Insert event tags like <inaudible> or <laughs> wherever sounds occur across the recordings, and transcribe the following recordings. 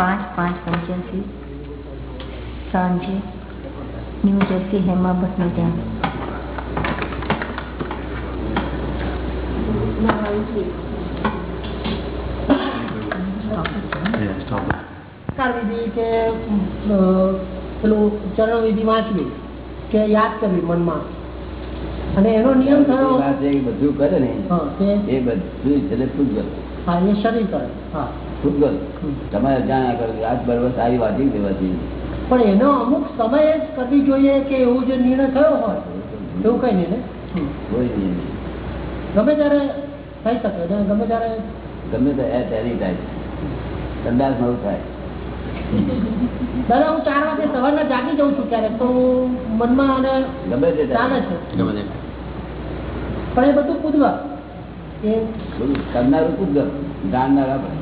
પાંચ પાંચ પંચ્યાસી સાંજે ન્યૂ જર્સી હેમા ભટ્ટને ત્યાં સંસ્કાર વિધિ કે પેલું ચરણ વિધિ વાંચવી કે યાદ કરવી મનમાં. અને એનો નિયમ થયો બધું કરે ને. હા એ બધું હા એ શરીર કરે. હા. પૂતગલ તમારે તમારે ના કરો આજ બરોબર સારી વાત દેવાથી પણ એનો અમુક સમય જ કરવી જોઈએ કે એવું જે નિર્ણય થયો હોય? એવું કઈ નહીં ને? કોઈ નહીં. ગમે ત્યારે થઈ શકે ગમે ત્યારે ગમે તો એટ એની ટાઈમ સંદાસ નવું થાય. દાદા હું ચાર વાગે સવારના જાગી જાઉં છું ક્યારેક તો મનમાં અને ગમે તે ચાલે છે. ગમે તે. પણ એ બધું પૂજવા એ કરનારું પૂતગલ જાણનાર આપણે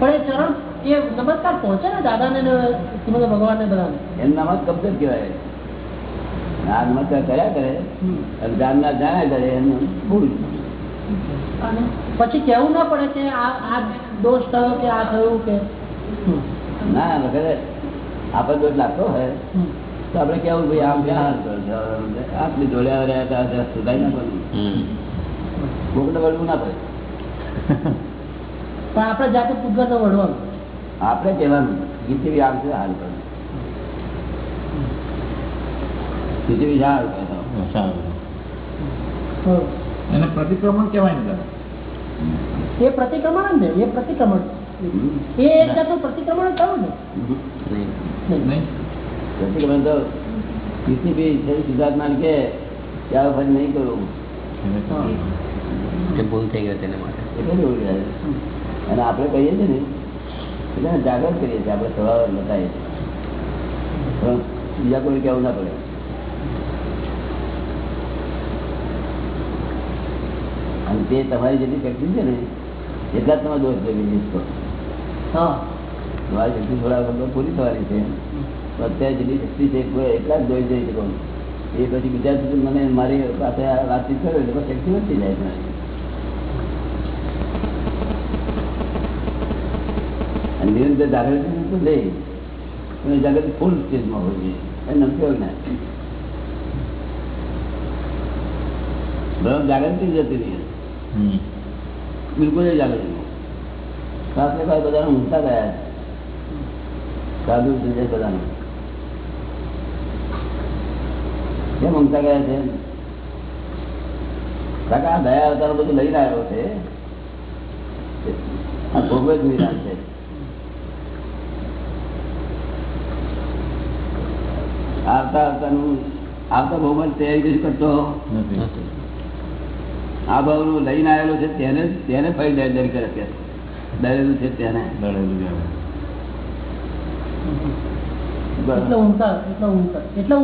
પણ એ ચરણ એ નમસ્કાર પહોંચે ને દાદા ને શ્રીમદ ભગવાનને બધા એમ નામ જ કબજત કહેવાય. આ નમસ્કાર કર્યા કરે અને જાણ્યા કરે એનું ભૂલ પછી કહેવું ના પડે કે આ આ દોષ થયો કે આ થયું કે? ના વખતે આપણે દોષ લાગતો હોય તો આપણે કેવું ભાઈ આમ ક્યાં? આટલી જોડ્યા રહ્યા હતા કોકને વળવું ના પડે. <laughs> પણ આપણે જાતે ન વળવાનું. આપણે કહેવાનું આમ છે હાલ કરો. શા હાલ એને પ્રતિક્રમણ કહેવાય ને એ પ્રતિક્રમણ જ ને એ પ્રતિક્રમણ. એ એક જાતનું પ્રતિક્રમણ થયું ને. પ્રતિક્રમણ તો છે સિદ્ધાર્થમાન કે ત્યાં ફરી નહીં કરવું કે ભૂલ થઈ ગયો તેને માટે. એટલે જ અને આપણે કહીએ છીએ ને એટલે જાગૃત કરીએ છીએ આપણે સ્વભાવ બતાવીએ છીએ. પણ બીજા કોઈ કહેવું ના પડે. અને તે તમારી જેટલી શક્તિ છે ને એટલા જ તમારો દોષ જોઈ તો હા. તમારી શક્તિ થોડા વખત પૂરી થવાની છે. તો અત્યારે જેટલી શક્તિ છે એટલા જ દોષ જોઈ શકો એ પછી બીજા સુધી મને મારી પાસે વાતચીત કરે પછી શક્તિ વધતી જાય તમારી અને નિરંતર જાગૃતિ તો લે. પણ એ જાગૃતિ ફૂલ સ્ટેજમાં હોય છે. એને ઉપયોગ ના બરાબર જાગૃતિ જતી રહી. બિલકુલ જાગૃતિ. સાસરે ભાઈ બધાને ઊંઘતા ગયા સાધુ સંજય બધાને. કેમ ઊંઘતા ગયા છે? કાકા આ ગયા અવતાર બધું લઈને આવ્યો છે. આ ભોગવે જ નિરાશ છે. આવતા આવતાનું આવતા બહુ તૈયારી કશું કરતો આ ભાવનું લઈને આવેલો છે તેને તેને ફરી દર દર કરે છે. દરેલું છે તેને. એટલે ઊંઘતા એટલે એટલે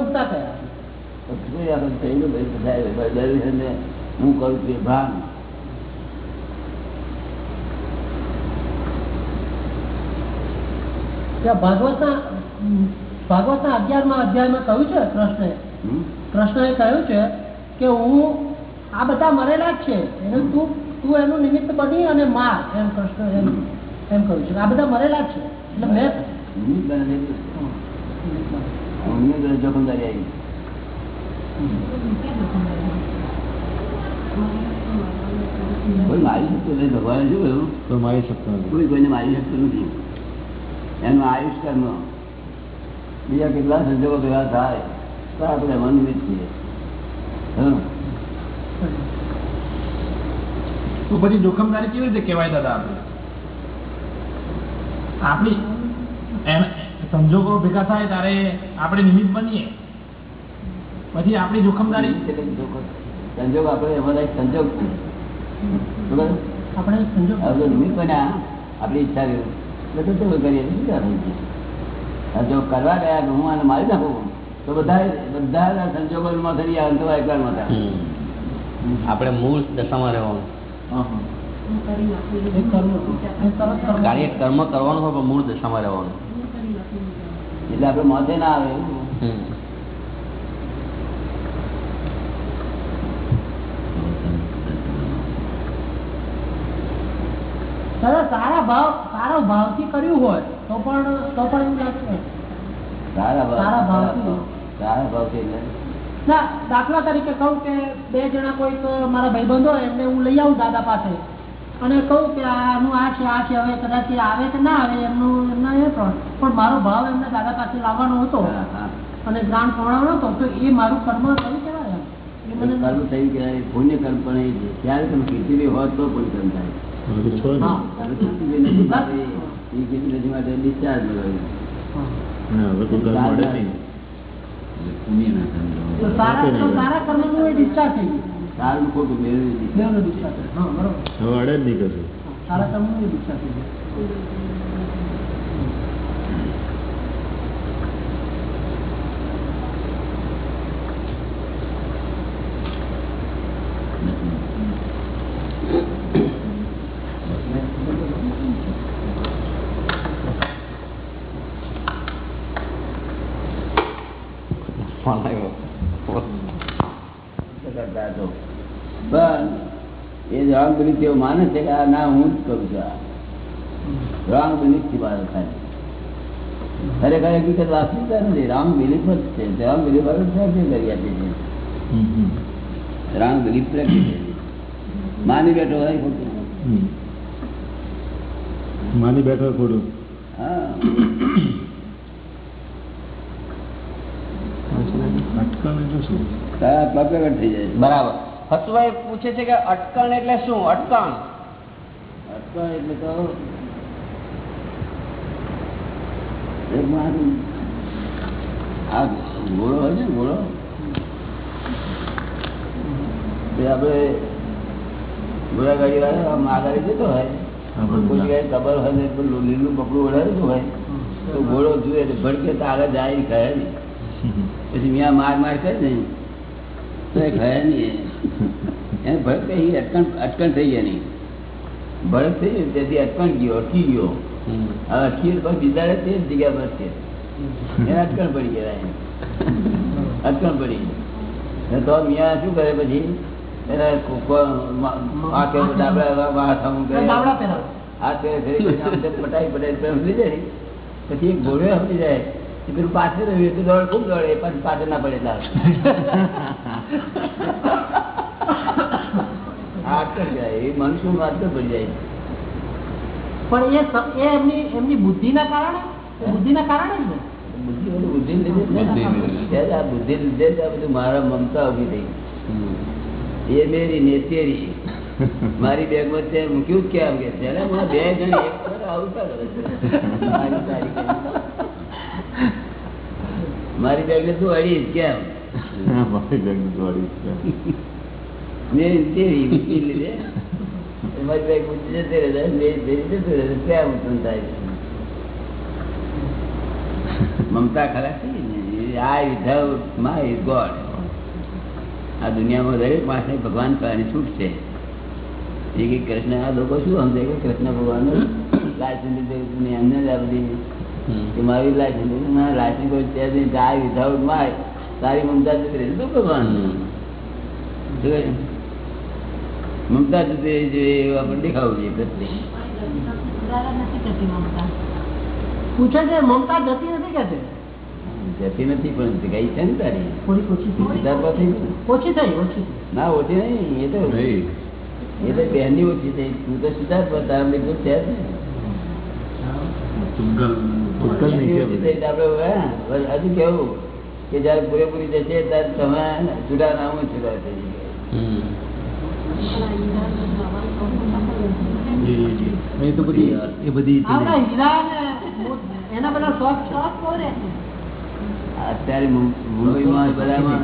કયા ને હું કરું છું ભાન. ત્યાં ભાગવતના હમ, ભાગવતના અગિયારમાં અધ્યાયમાં કહ્યું છે કૃષ્ણએ? કૃષ્ણએ કહ્યું છે કે હું આ બધા મરેલા જ છે. એને તું તું એનું નિમિત્ત બની અને માર એમ કૃષ્ણ એમ એમ કહ્યું છે. આ બધા મરેલા જ છે. એટલે મેં જોખમદારી આવી. કોઈ મારી શકતું નથી. ભગવાને શું કહ્યું? તો મારી શકતો કોઈ કોઈને મારી શકતું નથી. એનું આયુષ કર્મ. બીજા કેટલા સંજોગો ભેગા થાય. તો આપણે મનવી છીએ. તો પછી જોખમદારી કેવી રીતે કહેવાય દાદા આપણે? આપણી સંજોગો ભેગા થાય ત્યારે આપણે નિમિત્ત બનીએ. પછી આપણી જોખમદારી? સંજોગ આપણે એમાં સંજોગ છે. બરાબર? આપણે સંજોગ. નિમિત્ત બન્યા આપણી ઈચ્છા શું કરીએ? શું જો કરવા ગયા કે હું આને મારી નાખું? તો બધા બધા સંજોગોમાં થઈ ગયા અંતો એકલામાં હતા આપણે મૂળ દશામાં રહેવાનું. કાર્ય કર્મ કરવાનું હોય પણ મૂળ દશામાં રહેવાનું. એટલે આપણે મોતે ના આવે એવું. સારા ભાવ સારા ભાવથી કર્યું હોય. તો પણ તો પણ એવું લાગશે સારા ભાવ સારા ભાવથી. એટલે. ના દાખલા તરીકે કહું કે બે જણા કોઈક મારા ભાઈબંધો એમને હું લઈ આવું દાદા પાસે. અને કહું કે આનું આ છે આ છે હવે કદાચ આવે કે ના આવે એમનું એમના એ પણ. પણ મારો ભાવ એમને દાદા પાસે લાવવાનો હતો. અને જ્ઞાન ખવડાવવાનો હતો તો એ મારું કર્મ થયું મને કર્મ થયું કહેવાય પુણ્ય કર્મ પણ એ છે. ત્યારે તમે ખીચડી હોત તો પુણ્ય કર્મ થાય. એ ખીચડી માટે ડિસ્ચાર્જ સારા તો સારા ડિસ્ચાર્જ થઈ ગયું. સારું ખોટું મેળવી બેવનું discharge થયું. હા બરોબર. સારા એ discharge થઈ ગયું ફોન આવ્યો કરતા હતો પણ એ રોંગ બિલીફ તેઓ માને છે કે આ ના હું જ કરું છું આ. રોંગ બિલીફથી બહાર થાય ખરેખર હકીકત વાસ્તવિકતા નથી. રામ બિલીફ જ છે. રામ બિલીફ હવે પ્રેક્ટિસ કરી આપી છે? રામ બિલીફ પ્રેક્ટિસ માની બેઠો હોય ખોટું. માની બેઠો ખોટું. હા. પ્રગટ થઈ જાય બરાબર. હસુભાઈ પૂછે છે કે અટકણ એટલે શું? અટકણ. અટકણ એટલે તો આ ઘોડો હોય ને ઘોડો તે આપણે ઘોડાગાડી વાળા આગળ જતો હોય. કોઈ જગ્યાએ હોય ને લીલું કપડું ઓઢાડેલું હોય. તો ઘોડો જુએ એટલે ભડકે તો આગળ જાય કહે નહીં. <laughs> પછી ત્યાં માર માર કરે ને. તો એ કહે નહીં એને ભડકે ઈ અટકણ અટકણ થઈ ગયા નહીં. ભડક થઈ ગયું તેથી અટકણ ગયો અટકી ગયો. હવે અટકી પછી બિચારે તે જ જગ્યા પર છે. એને અટકણ પડી ગયા અટકણ પડી. ને તો મિયા શું કરે પછી? એને કો- કો- મા- આંખે ડાબડા માથામાં કરે. દાવડા પહેરાવે. હાથ ફેરે ફેરી કરીને આમ તેમ પટાઈ પટાઈ સમજી જાય. પછી એક ઘોડો સમજી જાય. પેલું પાછળ રહ્યું દોડ ખૂબ દોડે પાછળ ના પડે <laughs> એટલે આ અટકણ જાય એ મનુષ્યનું અટકણ પડી જાય પણ એ એમની એમની બુદ્ધિના કારણે? બુદ્ધિના કારણે જ બુદ્ધિ લીધે જ ને. બુદ્ધિ લીધે. ત્યારે આ બુદ્ધિ લીધે જ આ બધું મારા મમતા ઊભી થઈ એ મેરી ને તેરી મારી બેગમાં તે મૂક્યું જ કેમ કે બે જણ એક બેગ ને તું કરે છે? મારી કેમ? મારી બેગ ને તું અડીશ કેમ? <laughs> મમતા ખરા આ દુનિયામાં દરેક માણસને ભગવાન કરવાની છૂટ છે. એ કે કૃષ્ણ આ લોકો શું સમજે કે કૃષ્ણ ભગવાન લાયસન્સ એમને જ આ મારી લાયસન્સ મારા લાયસન્સ કોઈ માય તારી મમતા ભગવાન? મમતા જોઈએ એવું આપણે દેખાવું જોઈએ પૂછે છે મમતા જતી નથી કે છે? જતી નથી પણ ગઈ છે ને તારી. ઓછી થઈ. સિદ્ધાર્થ થઈ ને? ઓછી થઈ ઓછી થઈ. ના ઓછી નહીં એ તો. એ તો બહેનની ઓછી થઈ. તું તો સુધાર પર તારા બીજું છે જ હજુ કેવું કે જયારે પૂરેપૂરી જશે ત્યારે તમે ના નામ સુધાર થઈ. એ તો બધી એ બધી આ બધા હીરા ને મો- એના બધા શોખ અત્યારે મુંબઈમાં બધામાં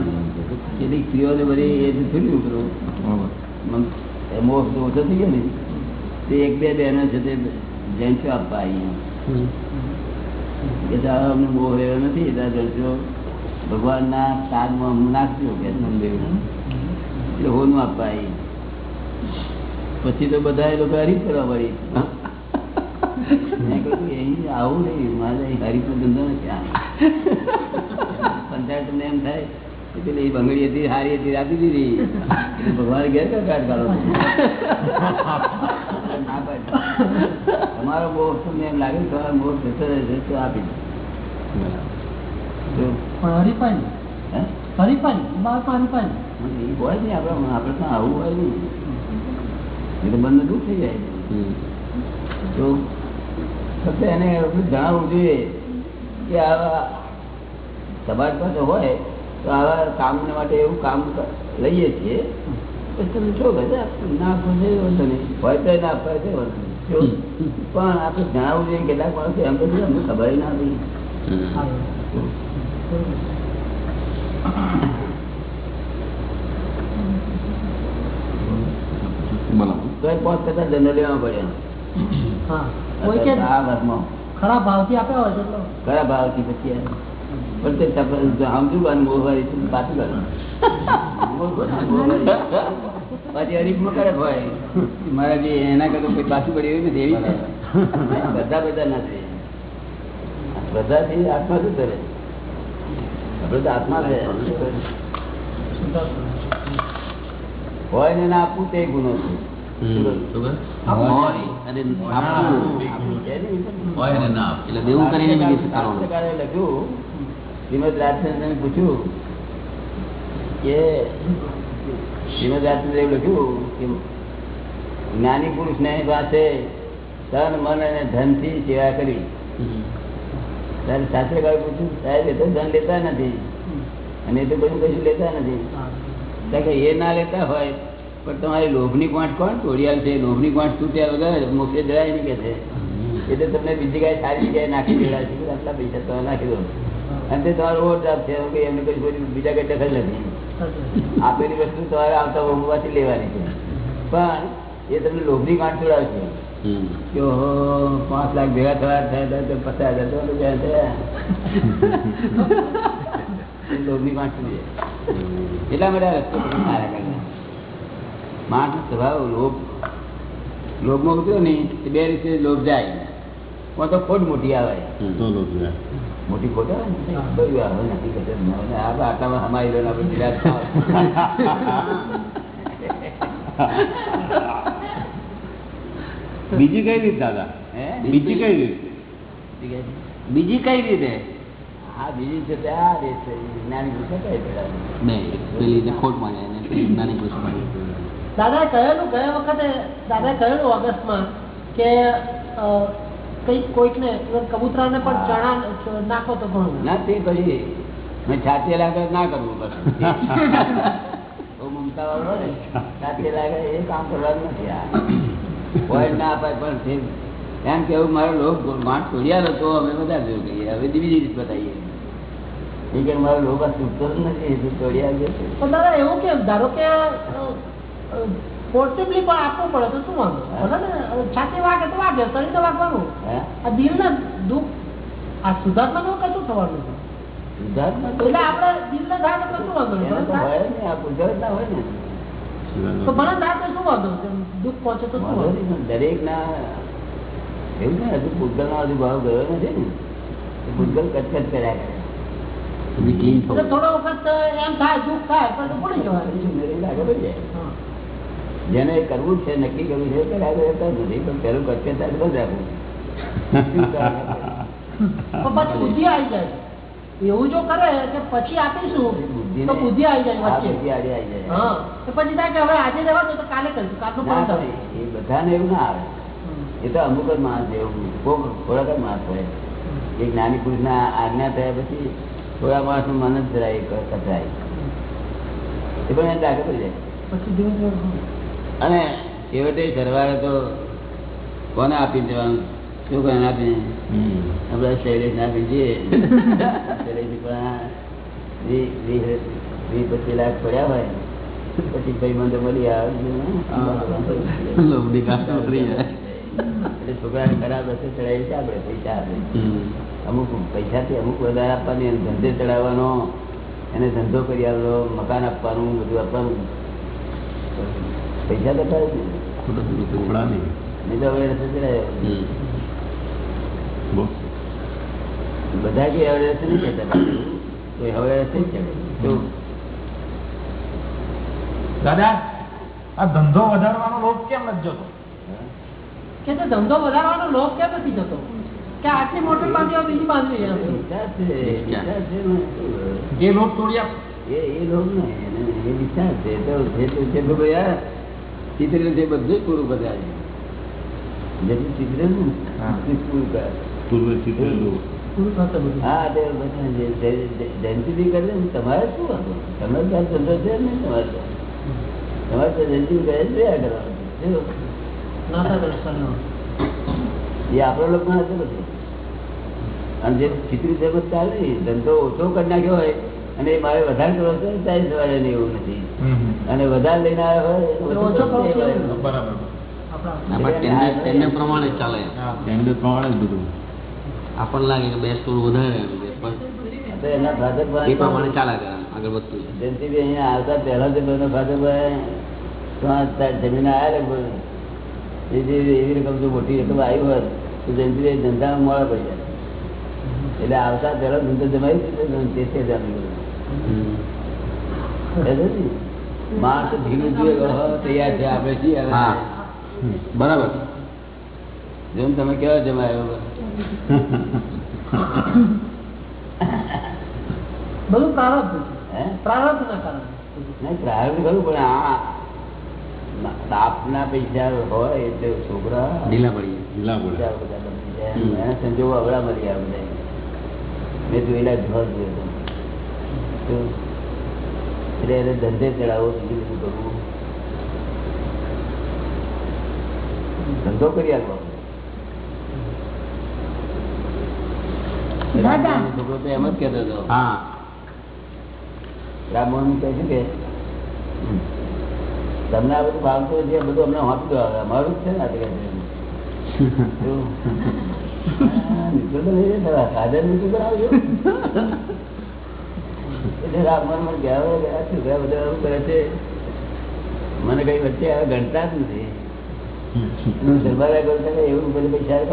કેટલીક સ્ત્રીઓને બધી એ તો થોડી મોહ તો ઓછો થઈ ગયો ને તે એક બે બહેનો છે તે જૈનસો આપવા અહીંયા. કે અમને મોહ રહ્યો નથી ત્યાં જણસો ભગવાનના અમને નાખજો કે એટલે હોનું આપવા આવી પછી તો બધા એ લોકો હરીફ કરવા પડી આવું નહીં મારે અહીં હરીફનો ધંધો નથી આ. પંચાયત તમને એમ થાય એટલે એ બંગડી હતી હારી હતી આપી દીધી. એટલે ભગવાન ઘેર કાઢ કાઢો તમારો મોહ તમને એમ લાગે તમારો મોહ જતો રહેશે તો આપી દો. પણ હરીફાઈ નહીં. હે? હરીફાઈ નહીં. બાળકમાં હરીફાઈ એ હોય નહીં આપણે આપણે તો આવું હોય નહીં એ મન દૂર થઈ જાય. તો ફક્ત એને એટલું જણાવવું જોઈએ કે આવા સમાજ પાસે હોય તો આવા કામને માટે એવું કામ લઈએ છીએ. પછી તમે છો બધા? ના ખુશે વાંધો નહીં. હોય તો ના હોય તો વાંધો પણ આપણે જણાવવું જોઈએ કેટલાક માણસો એમ બધું અમને ખબર ના હતી બરાબર તો એ પાંચ ટકા જનરલ લેવા પડ્યા હા. કોઈ કે આ વર્ગમાં ખરાબ ભાવથી આપ્યા હોય તેટલો કયા ભાવથી પછી આ? પણ તે તપ- સમજુ કાન મોહવારી છે, પાછું કાઢો. મોહવારી. પછી હરીફમાં કરે ભાઈ. મારા જે એના કરતા કોઈ પાછું પડ્યું એવું નથી એવી છે. બધા બધા ના છે. બધાથી આત્મા શું કરે? આપણે તો આત્મા છે. હોય ને ના આપવું તે ગુનો છે. પૂછ્યું કે લખ્યું કે જ્ઞાની પુરુષ ને પાસે તન મન અને ધનથી સેવા કરી ત્યારે શાસ્ત્રકારે પૂછ્યું સાહેબ એ તો ધન લેતા નથી. અને એ તો બધું કશું લેતા નથી. કારણ કે એ ના લેતા હોય પણ તમારી લોભની ગાંઠ કોણ? તોડિયાલ છે લોભની ગાંઠ તૂટ્યા વગર મોક્ષે જરાય નહીં કે છે. એટલે તમને બીજી કાંઈ સારી જગ્યાએ નાખી દેલા છે. આટલા પૈસા તમે નાખી દો. અને તે તમારો ઓવરડ્રાફ્ટ છે. કે એમને કઈ બીજા કઈ દખલ નથી. આપેલી વસ્તુ તમારે આવતા હોવાથી લેવાની છે. પણ એ તમને લોભની ગાંઠ તોડાવશે કે પાંચ લાખ ભેગા થવા થયા તો પચાસ હજાર તો રૂપિયા થયા. <laughs> લોભની ગાંઠ તૂટી એટલા માટે રસ્તો તમે સારા માણસ સ્વભાવ લોભ. લોભમાં ઉતર્યો ને તે બે રીતે લોભ જાય. તો ખોટ મોટી આવે. મોટી ખોટ આવે ને? આટલામાં હમાઈ નિરાશ બીજી કઈ રીત દાદા? હે? બીજી કઈ રીત? બીજી કઈ રીતે? હા બીજી છે તે આ રીત. છે. જ્ઞાની પુરુષો કઈ પેલા? નહીં પેલી ખોટ મળે જ્ઞાની પુરુષ દાદાએ કહેલું ગયા વખતે દાદા કહેલું ઓગસ્ટમાં કે કંઈક કોઈકને કબૂતરાને પણ ચણા નાખો તો ઘણું. ના તે મેં છાતી લાગે ના કરવું પડે <laughs> મમતા વાળો ને. છાતી લાગે એ કામ કરવાનું નથી આ. હોય ના અપાય પણ તે એમ કેવું મારો લોક ગાંઠ છોડ્યા હતો અમે બધા જોયું કહીએ હવે બીજી રીત બતાવીએ. એ કે મારો લોક આ છૂટતો જ નથી છોડ્યા ગયો પણ દાદા એવું કેમ? ધારો કે પોર્ટેબલી પણ આપવું પડે તો શું વાંધો? ને છાતી વાગે તો વાગે શરીર તો વાગવાનું. આ દિલને દુઃખ આ સુધાર્થમાં કશું થવાનું તો એટલે આપણે દિલને થાય તો વાંધો તો ને આ ગુજરાત ના હોય ને. તો ભલે થાય તો શું વાંધો છે? દુઃખ પહોંચે તો શું વાંધો દરેક ના એવું ને હજુ પૂતગલ નો હજુ ભાવ ગયો નથી ને. એ કચકચ કર્યા કરે. થોડો વખત એમ થાય દુઃખ થાય પણ તો ભૂલી જવાનું પછી મેળવીને આગળ વધી જાય. હા. જેને કરવું છે નક્કી કરવું છે નથી પણ પેલું કરશે થાય તો રાખવું પણ પછી બુદ્ધિ આવી જાય. એવું જો કરે કે પછી આપીશું તો બુદ્ધિ આવી જાય બુદ્ધિ આવી જાય. પછી થાય કે હવે આજે જવા તો કાલે કરીશું કાલનું ના એ બધાને એવું ના આવે. એ તો અમુક જ માણસ એવું કોક થોડાક જ માણસ હોય. એ જ્ઞાની પુરુષના આજ્ઞા થયા પછી થોડા માણસનું મન જ જરાય એ પણ એને લાગે પડી જાય પછી અને છેવટે સરવાળે તો કોને આપી દેવાનું? શું કોને આપીને આપણે શૈલેષ આપી દઈએ. શૈલેષ પણ વીસ પચીસ લાખ પડ્યા હોય. પછી ભાઈ મને મળી આવે. છોકરાને ખરાબ રસ્તે ચડાવી છે આપણે પૈસા આપે. અમુક પૈસાથી અમુક વધારે આપવાની ધંધે ચડાવવાનો. એને ધંધો કરી આપવાનો મકાન આપવાનું બધું આપવાનું. પૈસા થાય જ ટુકડા નહીં. નહીં હવે બધા નથી નહીં કહેતા તો હવે જ દાદા આ ધંધો વધારવાનો લોભ કેમ નથી જતો? કે ધંધો વધારવાનો લોભ કેમ નથી જતો? કે આટલી મોટર બાંધી હોય બીજી બાંધી જે લોભ છે છે ને. એ એ એ ને એને એ વિચાર છે. તો જે તું આ ચિત્ર છે બધું. જ પૂરું બધાય તમારે શું હતું તમારે ત્યાં ધંધો છે ને તમારે તમારે તો જયંતિભાઈ કરે જ કરવાનું શું? નાતા દર્શનનો. એ આપણા લોકોમાં હતું બધું. અને જે ચિત્રી ચાલે ધંધો ઓછો કરી નાખ્યો હોય અને મારે વધારે કરવો છે ને ત્યાં સવારે એવું નથી. અને વધારે લઈને આવ્યો પ્રમાણે ચાલે. પ્રમાણે જ બધું. આપણને લાગે કે બે વધારે એમ કે પણ તો એના ફાધર એ પ્રમાણે ચાલે આગળ વધતું જયંતિભાઈ અહીંયા આવતા પહેલા એના ફાધરભાઈ જમીન આવ્યા એ એવી રકમ જો મોટી રકમ આવી હોત તો જયંતિભાઈ ધંધામાં મળે જાય. એટલે આવતા પહેલા ધંધો જમાવી દીધો તે ને? માણસ ધીરું જોઈએ તૈયાર છે આપણે છીએ બરાબર. જેમ તમે કેવા જમાયો બધું પ્રારબ્ધ છે. હે? કારણે. નહીં પ્રારંભ ખરું પણ આ બાપના પૈસા હોય એટલે છોકરા ઢીલા પડી ઢીલા પડે સંજોગો અવળા મળી આવે બધા. મેં જોયેલા જ ઘર જોયો તો એટલે એને ધંધે ચડાવો બીજું બધું કરવું ધંધો કરી આપો છોકરો તો એમ જ કહેતો હતો હા રામમોહન કહે છે કે તમને આ બધું ભાવતું નથી બધું અમને વાંચતું આવે અમારું જ છે ને છે. <laughs> શું? સાધન નીકળું કરાવજો. રામમોહન મને છોકરા બધા આવું કરે છે? મને કઈ વચ્ચે ગણતા જ નથી. હું દરબારા કરું તો એવું બધું તારા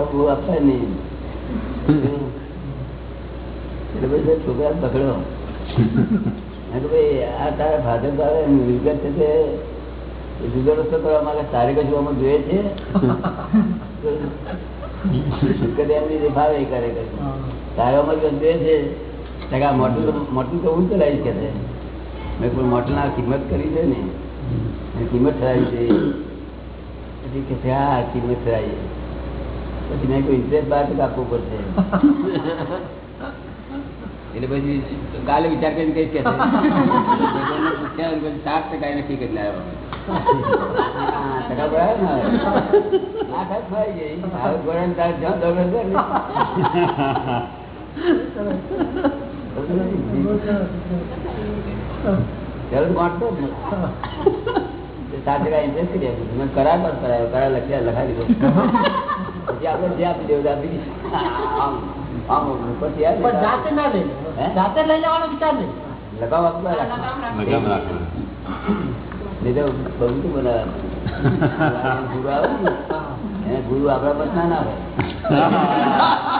વિગત છે જોઈએ છે. તો કે આ મોટું તો- મોટું તો હું ચલાવીશ? કે છે. મેં કોઈ મોટલના કિંમત કરી છે ને. એની કિંમત ઠરાવી છે પછી કે છે હા કિંમત ઠરાવી પછી મેં કોઈ ઇન્ટરેસ્ટ બાર ટકા આપવો પડશે. એટલે પછી કાલે વિચાર કરીને કઈશ કે છે. ભગવાનને પૂછ્યા અને પછી સાત ટકા એને નક્કી કરી લાવ્યો હા, ટકા બરાબર ને હવે? ના થાય તો થઈ ગઈ. કરાર પર કરાયો. કરાર લખ્યા લખાવી દીધો. પછી આપણે જે આપી દેવું આપી દીધું. આમ આમ ઉપરથી આવે પણ ને જાતે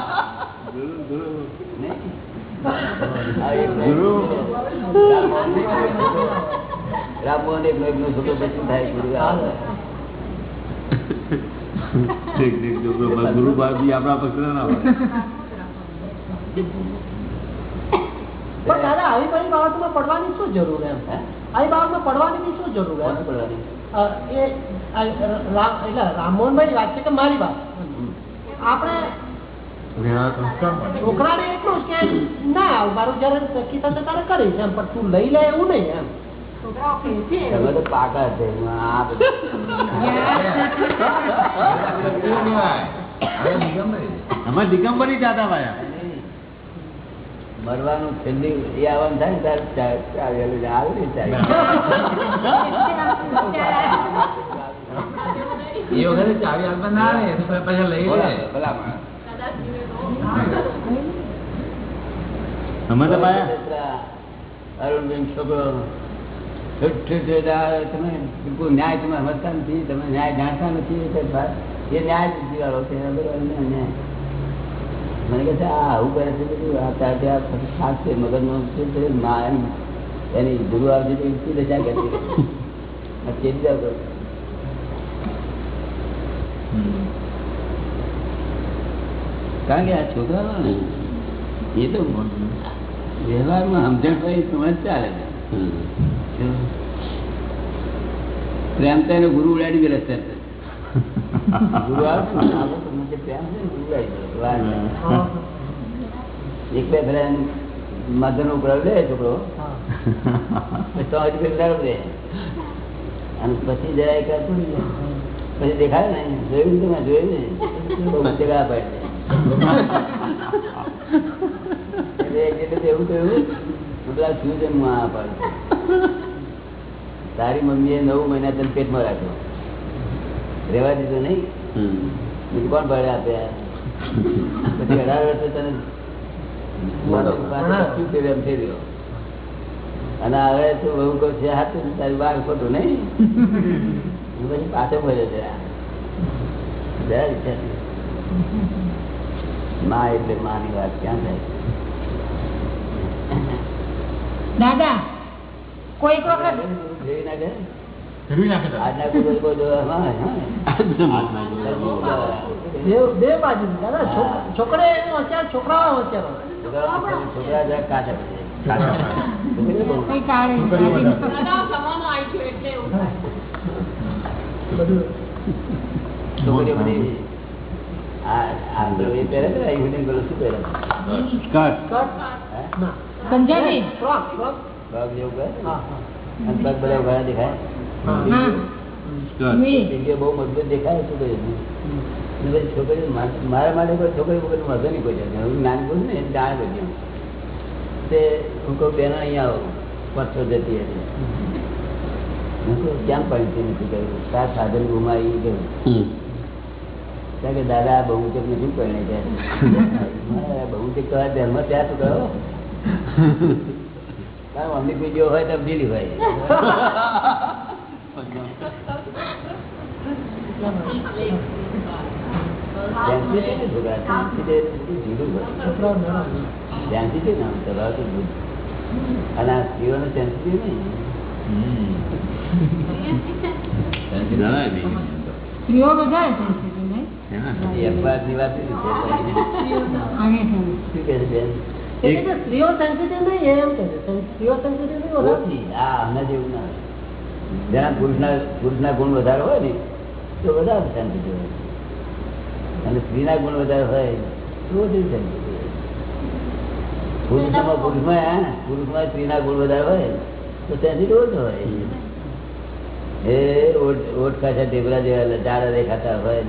<laughs> રામમોહન એકનો એકનો છોકરો પછી થાય ગુરુ આવે ઠીક ઠીક જો કોઈ ગુરુ બાબી આપણા પક્ષ ના હોય પણ દાદા આવી બધી બાબતમાં પડવાની શું જરૂર એમ હે? આવી બાબતમાં પડવાની બી શું જરૂર એમ કોને પડવાની? અ, એ અ, રા- એટલે રામમોહનભાઈ વાત છે કે મારી વાત આપણે છોકરાને એટલું કે ના મારું જયારે નક્કી થશે તારે કરીશ એમ પણ તું લઈ લે એવું નહીં એમ. પાકા છે. અમારે દિગંબરી દાદા ભાઈ મરવાનું છેલ્લી એ આવવાનું થાય ને ત્યારે આવે ને ચાવી. એ વખતે ચાવી આપવા ના આવે પછી લઈ લે. ભલા- છોકરો. તમે બિલકુલ ન્યાય તમે સમજતા નથી તમે ન્યાય જાણતા નથી એ ન્યાય છે અન્ય અન્યાય. મને કહે છે આ આવું કરે છે બધું આ ત્યાં ત્યાં પછી ખાસ છે મગજનો છે મા એની એની ગુરુ આવજી ઊંચી દશા કરતી કરો. કારણ કે આ છોકરાઓ ને એ તો વ્યવહારમાં સમજણ હોય સમજ ચાલે છે. પ્રેમ તો એને ગુરુ ઉડાડી ગયેલા છે ગુરુ પ્રેમ ગુરુ ઉડાડી. એક બે ફેરા મધર નો ઉપરાવ લે છોકરો. તો હજી પેલું દે અને પછી જરા એક રાત પછી દેખાય ને જોયું ને તમે જોયું ને? જગા પાડી એવું કહ્યું હું તારી મમ્મીએ નવ મહિના તને પેટમાં રાખ્યો. રેવા દીધો નહીં? કોણ ભાડે આપ્યા પછી અઢાર વર્ષે તને એમ થઈ અને હવે તું એવું કહું છે હાથું તારી બાર ખોટું નહીં. હું પછી પાછો ભર્યો છે. જરા એટલે માં ની વાત ક્યાં થાય? દાદા કોઈક વખત છોકરે મારા માટે કોઈ છોકરી વગર વાંધો નહીં કોઈ. હું નાની બોલું ને જાણે બધી તે હું કહું પેલા અહીંયા આવો જતી હતી હું કહું કેમ પડતી નથી કહ્યું સાધન ગુમાવી ગયું કે દાદા આ બહુચક નથી પરણે છે બહુચક તો આ ધર્મ ત્યાં તો ગયો કારણ મમ્મી કોઈ જો હોય તબદીલી હોય Sensitive છે છોકરા, sensitive ઢીલું હોય. છોકરાઓ નરમ. Sensitive ના હોય, સ્વભાવ તો બુદ્ધ. અને આ સ્ત્રીઓને sensitive નહીં. સ્ત્રીઓ વધારે sensitive નહીં? એ અખબારની વાત નથી છે. આગે છે. શું કહે છે બેન? એ કે છે સ્ત્રીઓ સેન્સિટિવ નહીં એમ કે છે સ્ત્રીઓ સેન્સિટિવ જેના પુરુષના પુરુષના ગુણ વધારે હોય ને તો વધારે sensitive હોય. અને સ્ત્રીના ગુણ વધારે હોય તો ઓછી sensitive પુરુષમાં પુરુષમાં પુરુષમાં સ્ત્રીના ગુણ વધારે હોય તો sensitive ઓછો હોય. એ ઓટ ઓટ ખાતા ઢેબરા જેવા ચારા દેખાતા હોય.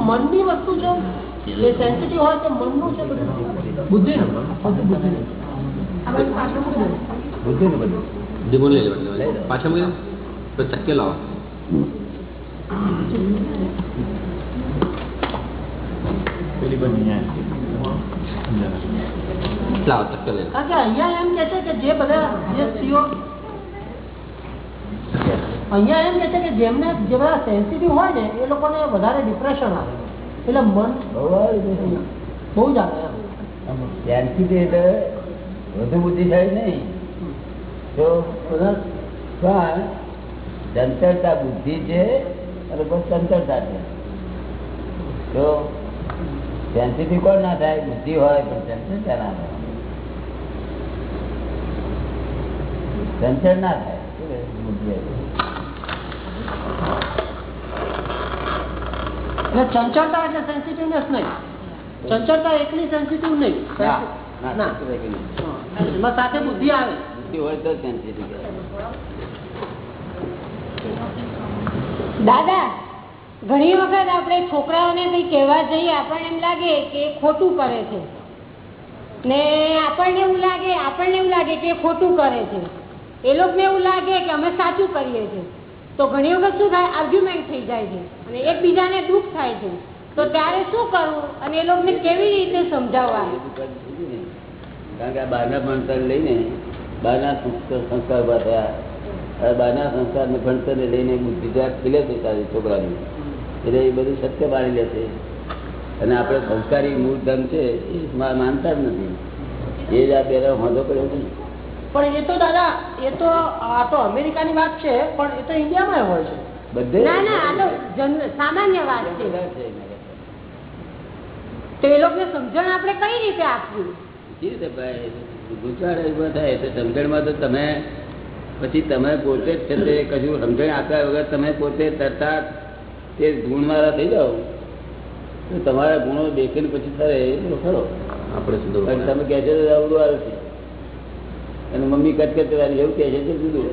મનની વસ્તુ છે એ સેન્સિટિવ મનનું છે બધું બુદ્ધિ નું બધું ડીમો લઈ લેવા પાછા મૂકી. તો ચક્કે લાવો પેલી બની અહીંયા. લાવો ચક્કે લઈ લો. કારણ કે અહીંયા એમ કે છે કે જે બધા જે સ્ત્રીઓ અહીંયા એમ કે છે કે જેમને જે બધા સેન્સિટિવ હોય ને એ લોકોને વધારે ડિપ્રેશન આવે એટલે મન બહુ આવી જશે. બહુ જ આવે એમ Sensitive એટલે વધુ બુદ્ધિશાળી નહીં તો વધારે પણ ચંચળતા બુદ્ધિ છે અને બસ ચંચળતા છે તો સેન્સિટિવ કોણ ના થાય બુદ્ધિ હોય પણ ચંચળતા ના થાય ચંચળ ના થાય શું કહે? બુદ્ધિ હોય. એટલે ચંચળતા એટલે સેન્સિટિવનેસ નહીં ચંચળતા એકલી સેન્સિટિવ નહીં ના, ના, ના sensitive નહીં. એમાં સાથે બુદ્ધિ આવે બુદ્ધિ હોય તો સેન્સિટિવ કહેવાય. દાદા ઘણી વખત આપણે છોકરાઓને કંઈ કહેવા જઈએ, આપણને એમ લાગે કે ખોટું કરે છે. ને આપણને એવું લાગે, આપણને એવું લાગે કે ખોટું કરે છે. એ લોકોને એવું લાગે કે અમે સાચું કરીએ છીએ. તો ઘણી વખત શું થાય આર્ગ્યુમેન્ટ થઈ જાય છે અને એકબીજાને દુઃખ થાય છે. તો ત્યારે શું કરવું અને એ લોકોને કેવી રીતે સમજાવવા. કારણ કે આ બહારના ભણતર લઈને, બહારના સંસ્કાર ઊભા થયા. બહારના સંસ્કારને ભણતરને લઈને બુદ્ધિ ખીલે છે તારી છોકરાની એટલે એ બધું સત્ય માની છે. અને આપણે સંસ્કારી મૂળ ધર્મ છે એ માનતા જ નથી. એ જ આ પહેલા વાંધો કર્યો છે પણ એ તો દાદા એ તો આ તો અમેરિકાની વાત છે પણ એ તો ઇન્ડિયામાં હોય છે. બધે ના ના આ તો સામાન્ય વાત છે. બધા છે એના કરતા. તો એ લોકોને સમજણ આપણે કઈ રીતે આપવી? કેવી રીતે ભાઈ ગૂંચવાડ ઊભો થાય તો સમજણમાં તો તમે પછી તમે પોતે જ છે તે કશું સમજણ આપ્યા વગર તમે પોતે તરતા તે ગુણવાળા થઈ જાઓ. તો તમારા ગુણો દેખીને પછી એ ખરો. આપણે તમે કહે છે અવડું આવે છે. અને મમ્મી કટકટ વાળી એવું કહે છે તે જુદું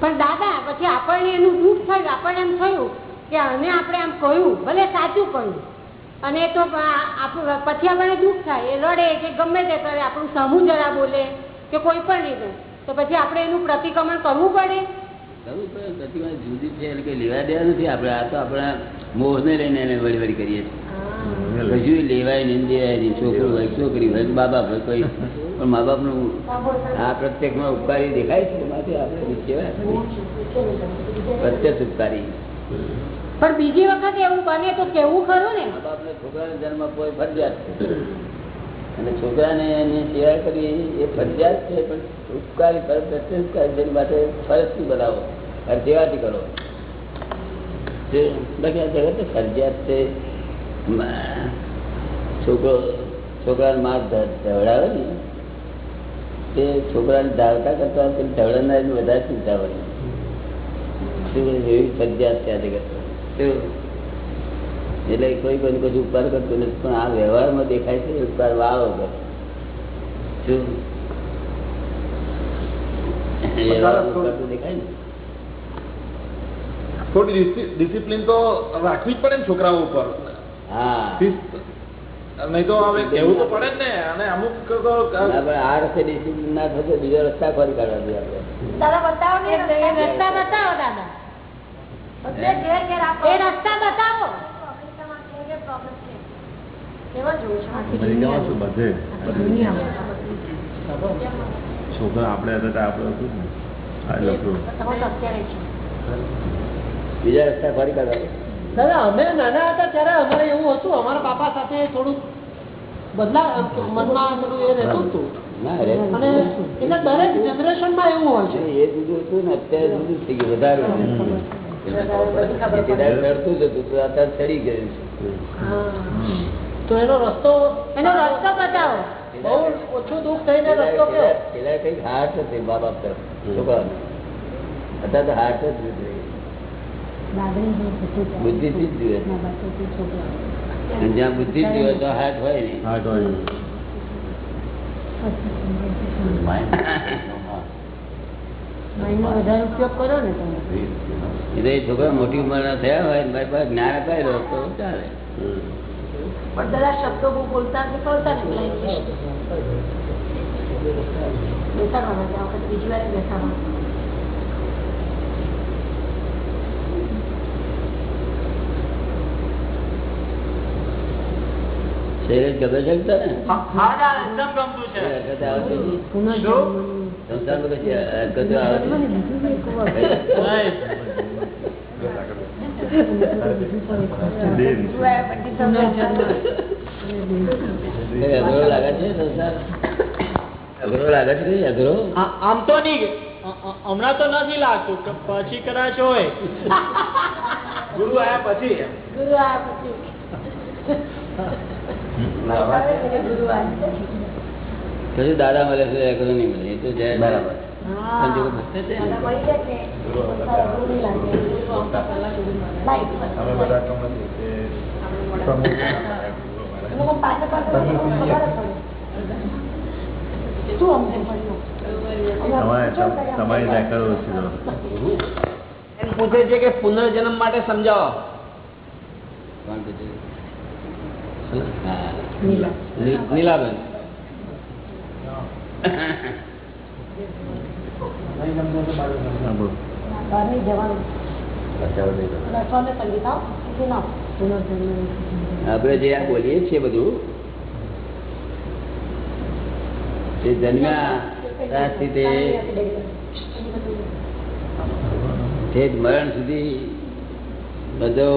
પણ દાદા પછી આપણને એનું દુઃખ થયું આપણને એમ થયું કે અને આપણે આમ કહ્યું ભલે સાચું કહ્યું. અને તો પછી આપણને દુઃખ થાય. એ રડે કે ગમે તે કરે આપણું સમૂહ જરા બોલે કે કોઈ પણ રીતે. તો પછી આપણે એનું પ્રતિક્રમણ કરવું પડે? કરવું પડે પ્રતિમા જુદી છે એટલે લેવા દેવા નથી. આપણે આ તો આપણા મોહને લઈને એને વળી વળી કરીએ છીએ. કશું લેવાય નહીં દેવાય નહીં. છોકરું હોય છોકરી હોય મા બાપ હોય કોઈ. પણ મા બાપનું આ પ્રત્યેકમાં ઉપકારી દેખાય છે આપણે કેવાય પ્રત્યક્ષ ઉપકારી. પણ બીજી વખત એવું બને તો કેવું ખરું ને? મા બાપને છોકરાને જન્મ કોઈ ફરજિયાત અને છોકરાને એની સેવા કરવી એ ફરજિયાત છે, પણ ઉપકારી ઉપકારી તેની માટે ફરજથી બનાવો, અને કરો. બાકી આ જગત ફરજિયાત છે. છોકરો, છોકરાને માર ધવડાવે ને, તે છોકરાને ધાવતા કરતા પેલી વધારે ચિંતા હોય. એવી ફરજિયાત છે આ જગત? એટલે કોઈ કોઈ કશું ઉપકાર કરતું નથી. પણ આ વ્યવહારમાં દેખાય છે ઉપકાર વાળો કરે શું? તો દેખાય ને. થોડી ડિસિપ્લિન તો રાખવી જ પડે ને છોકરાઓ ઉપર. હા. નહીં તો હવે કેવું તો પડે જ ને. અને અમુક તો આ રસ્તે ડિસિપ્લિન ના થશે બીજો રસ્તા ફરી કાઢવા જોઈએ આપણે રસ્તા બતાવો દાદા. રસ્તા છોકરા હતા બીજા રસ્તા કાઢવા દાદા અમે નાના હતા ત્યારે અમારે એવું હતું અમારા બાપા સાથે થોડુંક બદલા મનમાં થોડું એ રહેતું હતું ના રે અને એટલે દરેક જનરેશનમાં એવું હોય છે. એ જુદું હતું ને અત્યારે જુદું થઈ ગયું વધારે એથી જ હતું અત્યારે ચડી ગયું તો એનો રસ્તો એનો રસ્તો બતાવો. બહુ ઓછું દુઃખ થઈને રસ્તો કયો? પેલા પેલા કંઈક હાર્ટ હતી મા બાપ તરફ. છોકરાને અત્યારે તો હાર્ટ જ નથી બુદ્ધિથી જ જુએ જ્યાં બુદ્ધિ જ જુએ તો હાર્ટ હોય નહીં. હા <laughs> છોકરા મોટી ઉંમર ના થયા હોય મારી પાસે જ્ઞાન અપાય રહ્યો તો ચાલે. શૈલેષ ગમે છે ને <laughs> અઘરો લાગે છે સંસાર? અઘરો લાગે છે કઈ? અઘરો? આમ તો નહીં. હમણાં તો નથી લાગતું પછી કદાચ હોય. ગુરુ આયા પછી. ગુરુ આ પછી. ગુરુ આ કશું દાદા મળે છે અઘરો નહીં મળે એ તો જય બરાબર પૂછે છે કે પુનર્જન્મ માટે સમજાવો. નીલાબેન. આપણે જે આ બોલીએ છીએ બધું તે જન્મ્યા તે મરણ સુધી બધો